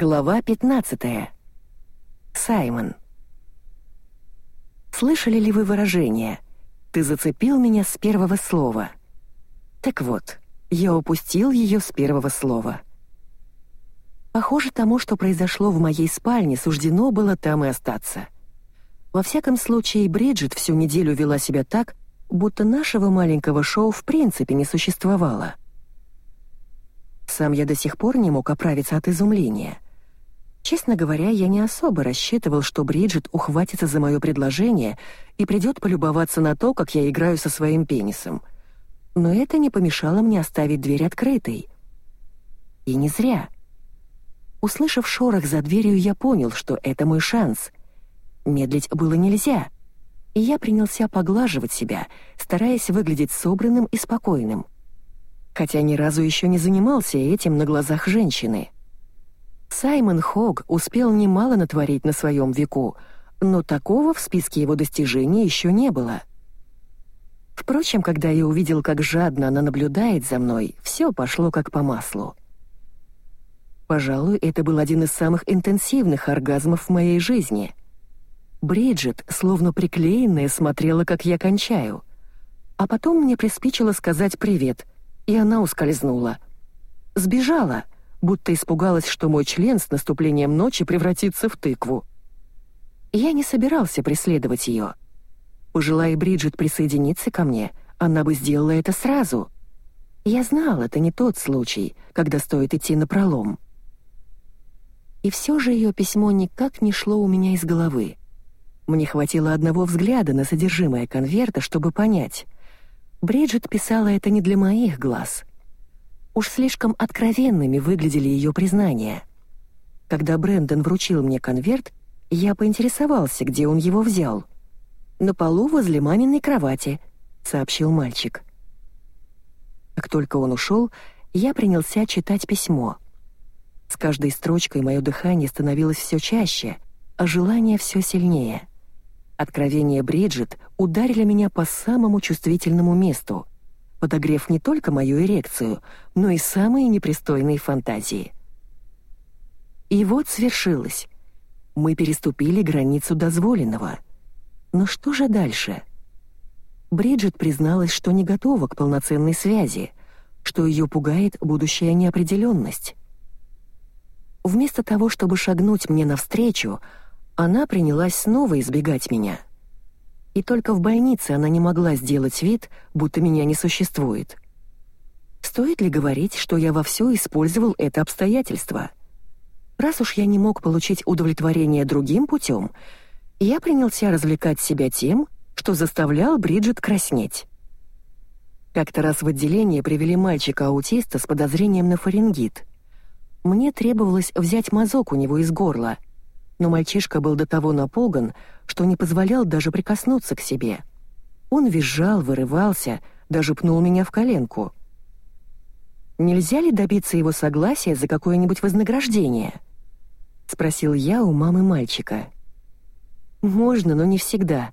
Глава 15. Саймон. Слышали ли вы выражение «ты зацепил меня с первого слова»? Так вот, я упустил ее с первого слова. Похоже, тому, что произошло в моей спальне, суждено было там и остаться. Во всяком случае, Бриджит всю неделю вела себя так, будто нашего маленького шоу в принципе не существовало. Сам я до сих пор не мог оправиться от изумления — Честно говоря, я не особо рассчитывал, что Бриджит ухватится за мое предложение и придет полюбоваться на то, как я играю со своим пенисом. Но это не помешало мне оставить дверь открытой. И не зря. Услышав шорох за дверью, я понял, что это мой шанс. Медлить было нельзя. И я принялся поглаживать себя, стараясь выглядеть собранным и спокойным. Хотя ни разу еще не занимался этим на глазах женщины. Саймон Хог успел немало натворить на своем веку, но такого в списке его достижений еще не было. Впрочем, когда я увидел, как жадно она наблюдает за мной, все пошло как по маслу. Пожалуй, это был один из самых интенсивных оргазмов в моей жизни. Бриджит, словно приклеенная, смотрела, как я кончаю. А потом мне приспичило сказать «привет», и она ускользнула. Сбежала — будто испугалась, что мой член с наступлением ночи превратится в тыкву. Я не собирался преследовать ее. Пожелая Бриджит присоединиться ко мне, она бы сделала это сразу. Я знал, это не тот случай, когда стоит идти на пролом. И все же ее письмо никак не шло у меня из головы. Мне хватило одного взгляда на содержимое конверта, чтобы понять. Бриджит писала это не для моих глаз. Уж слишком откровенными выглядели ее признания. Когда Брэндон вручил мне конверт, я поинтересовался, где он его взял. «На полу возле маминой кровати», — сообщил мальчик. Как только он ушел, я принялся читать письмо. С каждой строчкой мое дыхание становилось все чаще, а желание все сильнее. Откровения Бриджит ударили меня по самому чувствительному месту — подогрев не только мою эрекцию, но и самые непристойные фантазии. И вот свершилось. Мы переступили границу дозволенного. Но что же дальше? Бриджит призналась, что не готова к полноценной связи, что ее пугает будущая неопределенность. Вместо того, чтобы шагнуть мне навстречу, она принялась снова избегать меня — и только в больнице она не могла сделать вид, будто меня не существует. Стоит ли говорить, что я вовсю использовал это обстоятельство? Раз уж я не мог получить удовлетворение другим путем, я принялся развлекать себя тем, что заставлял Бриджит краснеть. Как-то раз в отделение привели мальчика-аутиста с подозрением на фарингит. Мне требовалось взять мазок у него из горла — но мальчишка был до того напуган, что не позволял даже прикоснуться к себе. Он визжал, вырывался, даже пнул меня в коленку. «Нельзя ли добиться его согласия за какое-нибудь вознаграждение?» — спросил я у мамы мальчика. «Можно, но не всегда.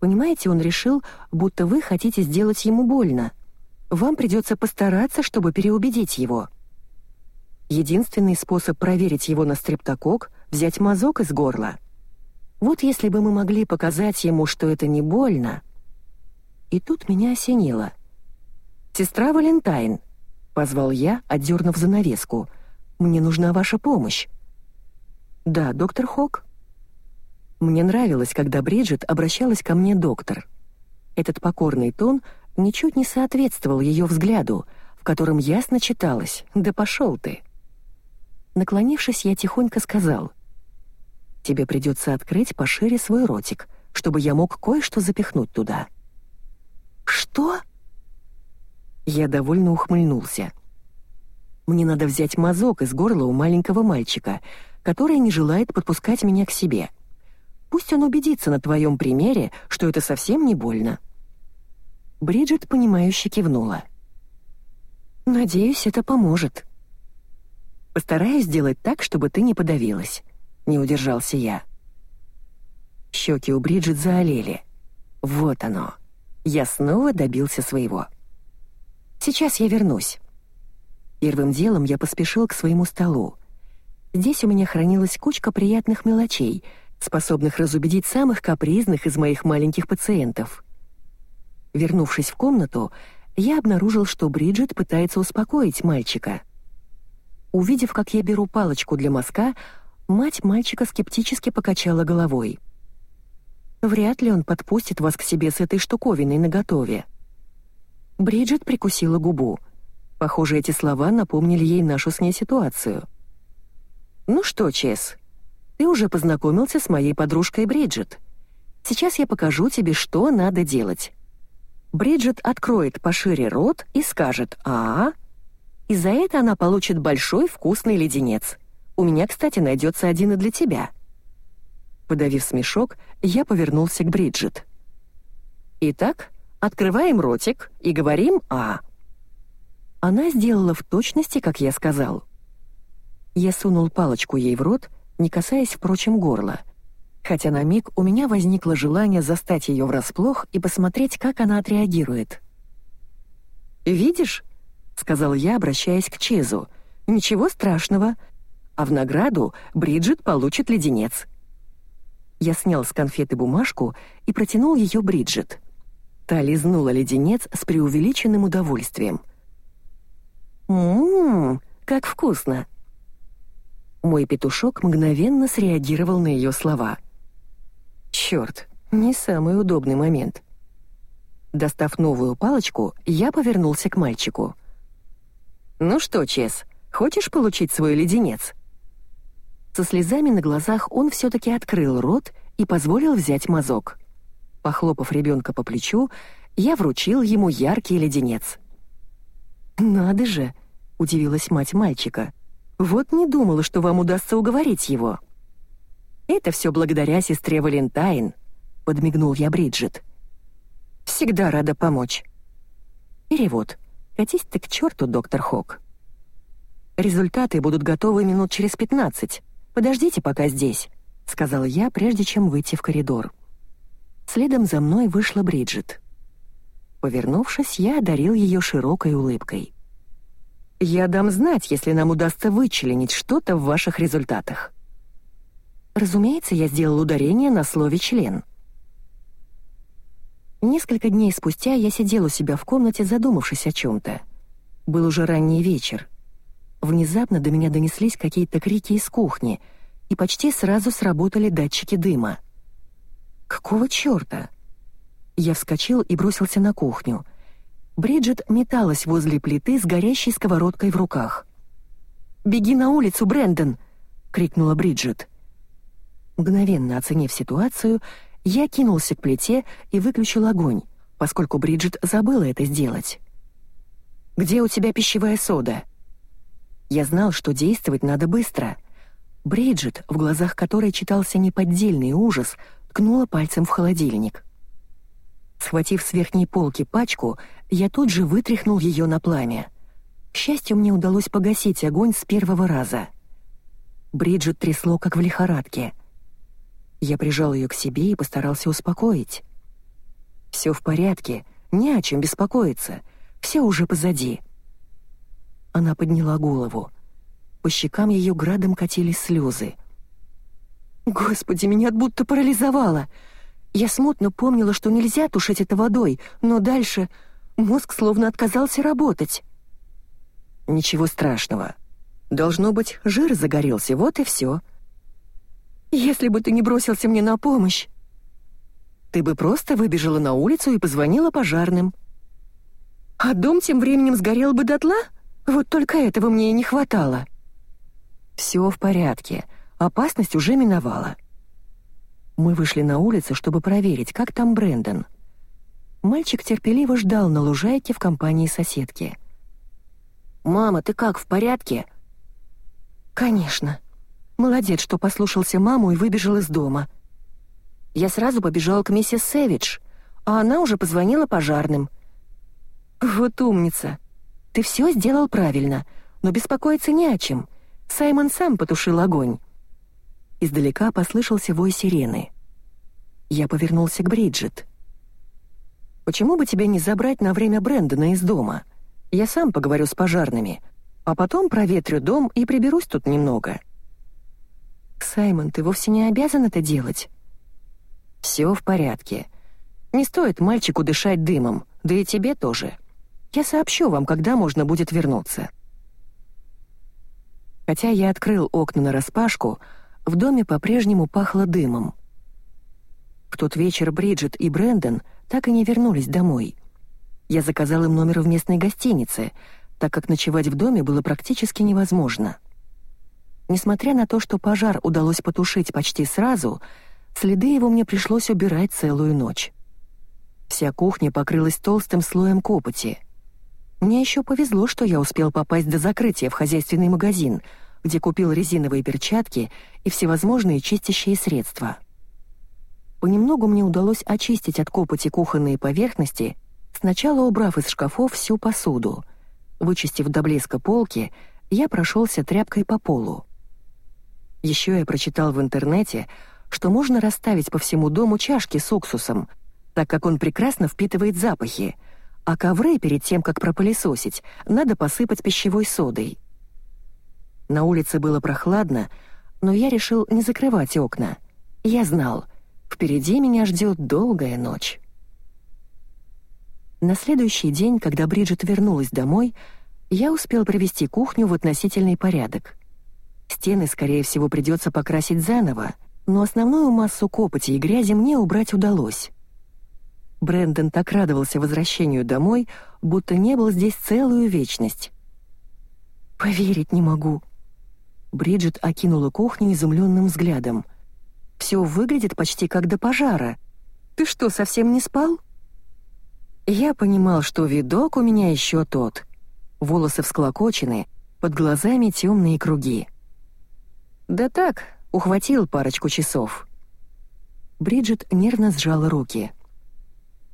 Понимаете, он решил, будто вы хотите сделать ему больно. Вам придется постараться, чтобы переубедить его». Единственный способ проверить его на стрептокок — взять мазок из горла. Вот если бы мы могли показать ему, что это не больно. И тут меня осенило. «Сестра Валентайн», — позвал я, отдернув занавеску, — «мне нужна ваша помощь». «Да, доктор Хок». Мне нравилось, когда Бриджит обращалась ко мне доктор. Этот покорный тон ничуть не соответствовал ее взгляду, в котором ясно читалось «Да пошел ты». Наклонившись, я тихонько сказал. «Тебе придется открыть пошире свой ротик, чтобы я мог кое-что запихнуть туда». «Что?» Я довольно ухмыльнулся. «Мне надо взять мазок из горла у маленького мальчика, который не желает подпускать меня к себе. Пусть он убедится на твоем примере, что это совсем не больно». Бриджит, понимающе кивнула. «Надеюсь, это поможет». Постараюсь сделать так, чтобы ты не подавилась. Не удержался я. Щеки у Бриджит заолели. Вот оно. Я снова добился своего. Сейчас я вернусь. Первым делом я поспешил к своему столу. Здесь у меня хранилась кучка приятных мелочей, способных разубедить самых капризных из моих маленьких пациентов. Вернувшись в комнату, я обнаружил, что Бриджит пытается успокоить мальчика. Увидев, как я беру палочку для мазка, мать мальчика скептически покачала головой. «Вряд ли он подпустит вас к себе с этой штуковиной наготове». Бриджит прикусила губу. Похоже, эти слова напомнили ей нашу с ней ситуацию. «Ну что, Чес, ты уже познакомился с моей подружкой Бриджит. Сейчас я покажу тебе, что надо делать». Бриджит откроет пошире рот и скажет «А», и за это она получит большой вкусный леденец. У меня, кстати, найдется один и для тебя. Подавив смешок, я повернулся к Бриджит. Итак, открываем ротик и говорим «А». Она сделала в точности, как я сказал. Я сунул палочку ей в рот, не касаясь, впрочем, горла — хотя на миг у меня возникло желание застать ее врасплох и посмотреть, как она отреагирует. «Видишь?» — сказал я, обращаясь к Чезу. «Ничего страшного. А в награду Бриджит получит леденец». Я снял с конфеты бумажку и протянул ее Бриджит. Та лизнула леденец с преувеличенным удовольствием. «Ммм, как вкусно!» Мой петушок мгновенно среагировал на ее слова — Черт, не самый удобный момент. Достав новую палочку, я повернулся к мальчику. «Ну что, Чес, хочешь получить свой леденец?» Со слезами на глазах он все-таки открыл рот и позволил взять мазок. Похлопав ребенка по плечу, я вручил ему яркий леденец. «Надо же!» — удивилась мать мальчика. «Вот не думала, что вам удастся уговорить его». «Это все благодаря сестре Валентайн», — подмигнул я Бриджит. «Всегда рада помочь». Перевод. «Катись ты к черту, доктор Хок». «Результаты будут готовы минут через пятнадцать. Подождите пока здесь», — сказал я, прежде чем выйти в коридор. Следом за мной вышла Бриджит. Повернувшись, я одарил ее широкой улыбкой. «Я дам знать, если нам удастся вычленить что-то в ваших результатах». Разумеется, я сделал ударение на слове «член». Несколько дней спустя я сидел у себя в комнате, задумавшись о чем-то. Был уже ранний вечер. Внезапно до меня донеслись какие-то крики из кухни, и почти сразу сработали датчики дыма. «Какого чёрта?» Я вскочил и бросился на кухню. Бриджит металась возле плиты с горящей сковородкой в руках. «Беги на улицу, Брэндон!» — крикнула Бриджит. Мгновенно оценив ситуацию, я кинулся к плите и выключил огонь, поскольку Бриджит забыла это сделать. «Где у тебя пищевая сода?» Я знал, что действовать надо быстро. Бриджит, в глазах которой читался неподдельный ужас, ткнула пальцем в холодильник. Схватив с верхней полки пачку, я тут же вытряхнул ее на пламя. К счастью, мне удалось погасить огонь с первого раза. Бриджит трясло, как в лихорадке — я прижал ее к себе и постарался успокоить. «Все в порядке, не о чем беспокоиться, все уже позади». Она подняла голову. По щекам ее градом катились слезы. «Господи, меня будто парализовало. Я смутно помнила, что нельзя тушить это водой, но дальше мозг словно отказался работать». «Ничего страшного. Должно быть, жир загорелся, вот и все», если бы ты не бросился мне на помощь, ты бы просто выбежала на улицу и позвонила пожарным. А дом тем временем сгорел бы дотла? Вот только этого мне и не хватало. Все в порядке, опасность уже миновала. Мы вышли на улицу, чтобы проверить, как там Брэндон. Мальчик терпеливо ждал на лужайке в компании соседки. «Мама, ты как, в порядке?» «Конечно», Молодец, что послушался маму и выбежал из дома. Я сразу побежал к миссис Сэвидж, а она уже позвонила пожарным. Вот умница. Ты все сделал правильно, но беспокоиться не о чем. Саймон сам потушил огонь. Издалека послышался вой сирены. Я повернулся к Бриджит. «Почему бы тебе не забрать на время Брэндона из дома? Я сам поговорю с пожарными, а потом проветрю дом и приберусь тут немного». «Саймон, ты вовсе не обязан это делать». «Все в порядке. Не стоит мальчику дышать дымом, да и тебе тоже. Я сообщу вам, когда можно будет вернуться». Хотя я открыл окна нараспашку, в доме по-прежнему пахло дымом. В тот вечер Бриджит и Брэндон так и не вернулись домой. Я заказал им номер в местной гостинице, так как ночевать в доме было практически невозможно. Несмотря на то, что пожар удалось потушить почти сразу, следы его мне пришлось убирать целую ночь. Вся кухня покрылась толстым слоем копоти. Мне еще повезло, что я успел попасть до закрытия в хозяйственный магазин, где купил резиновые перчатки и всевозможные чистящие средства. Понемногу мне удалось очистить от копоти кухонные поверхности, сначала убрав из шкафов всю посуду. Вычистив до блеска полки, я прошелся тряпкой по полу. Еще я прочитал в интернете, что можно расставить по всему дому чашки с уксусом, так как он прекрасно впитывает запахи, а ковры перед тем, как пропылесосить, надо посыпать пищевой содой. На улице было прохладно, но я решил не закрывать окна. Я знал, впереди меня ждет долгая ночь. На следующий день, когда Бриджит вернулась домой, я успел привести кухню в относительный порядок. Стены, скорее всего, придется покрасить заново, но основную массу копоти и грязи мне убрать удалось. Брэндон так радовался возвращению домой, будто не был здесь целую вечность. «Поверить не могу». Бриджит окинула кухню изумленным взглядом. «Все выглядит почти как до пожара. Ты что, совсем не спал?» Я понимал, что видок у меня еще тот. Волосы всклокочены, под глазами темные круги. «Да так, ухватил парочку часов». Бриджит нервно сжала руки.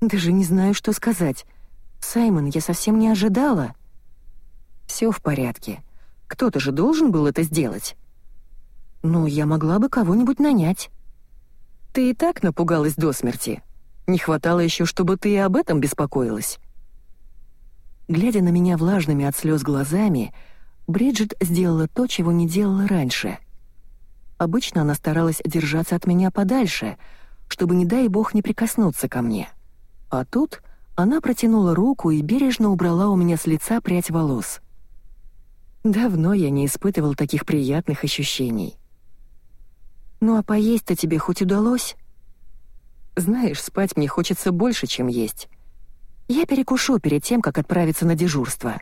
Даже не знаю, что сказать. Саймон, я совсем не ожидала. Все в порядке. Кто-то же должен был это сделать. Ну, я могла бы кого-нибудь нанять. Ты и так напугалась до смерти. Не хватало еще, чтобы ты и об этом беспокоилась. Глядя на меня влажными от слез глазами, Бриджит сделала то, чего не делала раньше. Обычно она старалась держаться от меня подальше, чтобы, не дай бог, не прикоснуться ко мне. — а тут она протянула руку и бережно убрала у меня с лица прядь волос. Давно я не испытывал таких приятных ощущений. «Ну а поесть-то тебе хоть удалось?» «Знаешь, спать мне хочется больше, чем есть. Я перекушу перед тем, как отправиться на дежурство».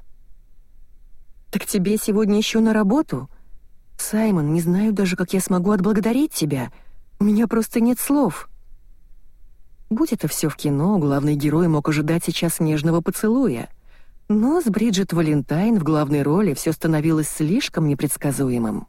«Так тебе сегодня еще на работу?» «Саймон, не знаю даже, как я смогу отблагодарить тебя. У меня просто нет слов». Будь это все в кино, главный герой мог ожидать сейчас нежного поцелуя. Но с Бриджит Валентайн в главной роли все становилось слишком непредсказуемым.